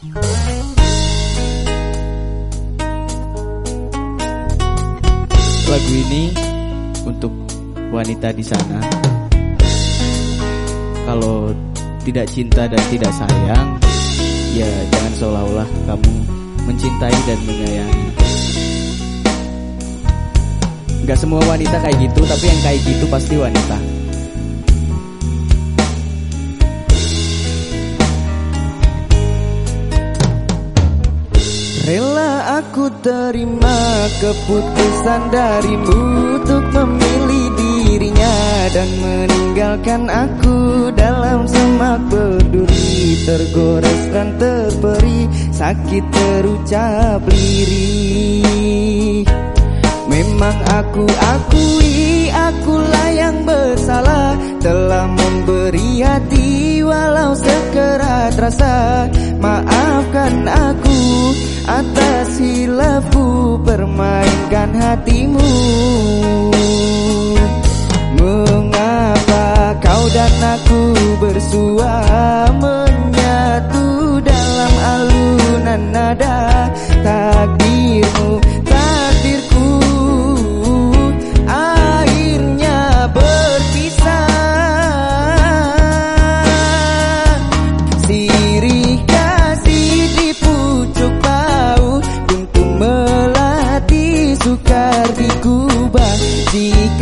Lagu ini untuk wanita di sana. Kalau tidak cinta dan tidak sayang, ya jangan seolah-olah kamu mencintai dan menyayangi. Gak semua wanita kayak gitu, tapi yang kayak gitu pasti wanita. Aku terima keputusan darimu Untuk memilih dirinya dan meninggalkan aku Dalam semak berduri tergores dan terperi Sakit terucap lirih. Memang aku akui akulah yang bersalah Telah memberi hati walau sekerat rasa. Maafkan aku atas hilafku permainkan hatimu. Mengapa kau dan aku bersua menyatu dalam alunan nada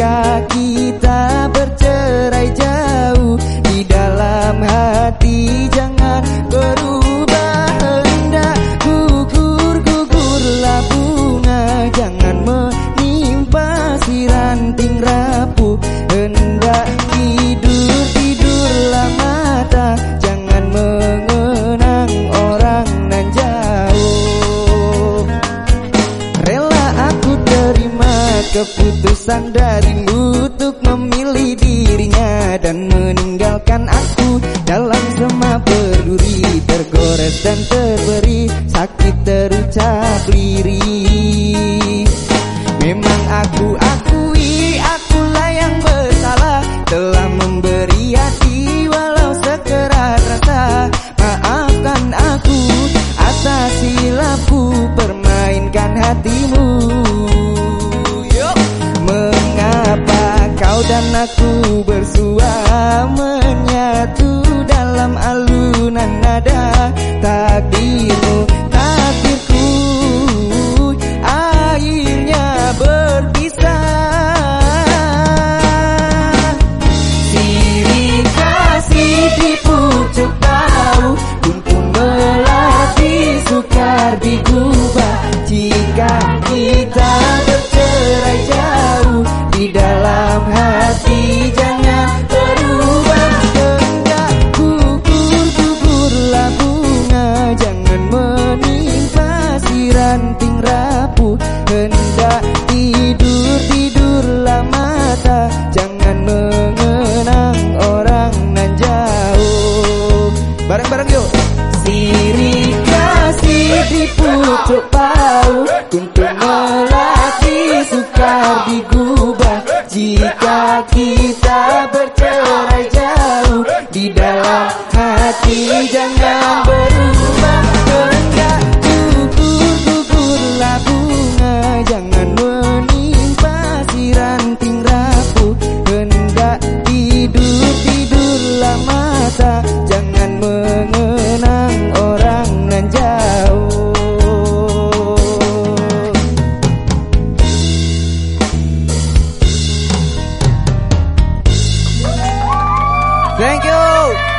jika keputusan darimu Untuk memilih dirinya dan meninggalkan aku Dalam semak berduri tergores dan terberi Sakit terucap lirih. Memang aku akui akulah yang bersalah Telah memberi hati walau sekerat rasa. Maafkan aku atas hilafku permainkan hatimu yuk Sirih kasih di pucuk bau. Untuk melatih sukar digubah. Jika kita bercerai jauh Di dalam hati jangan Thank you.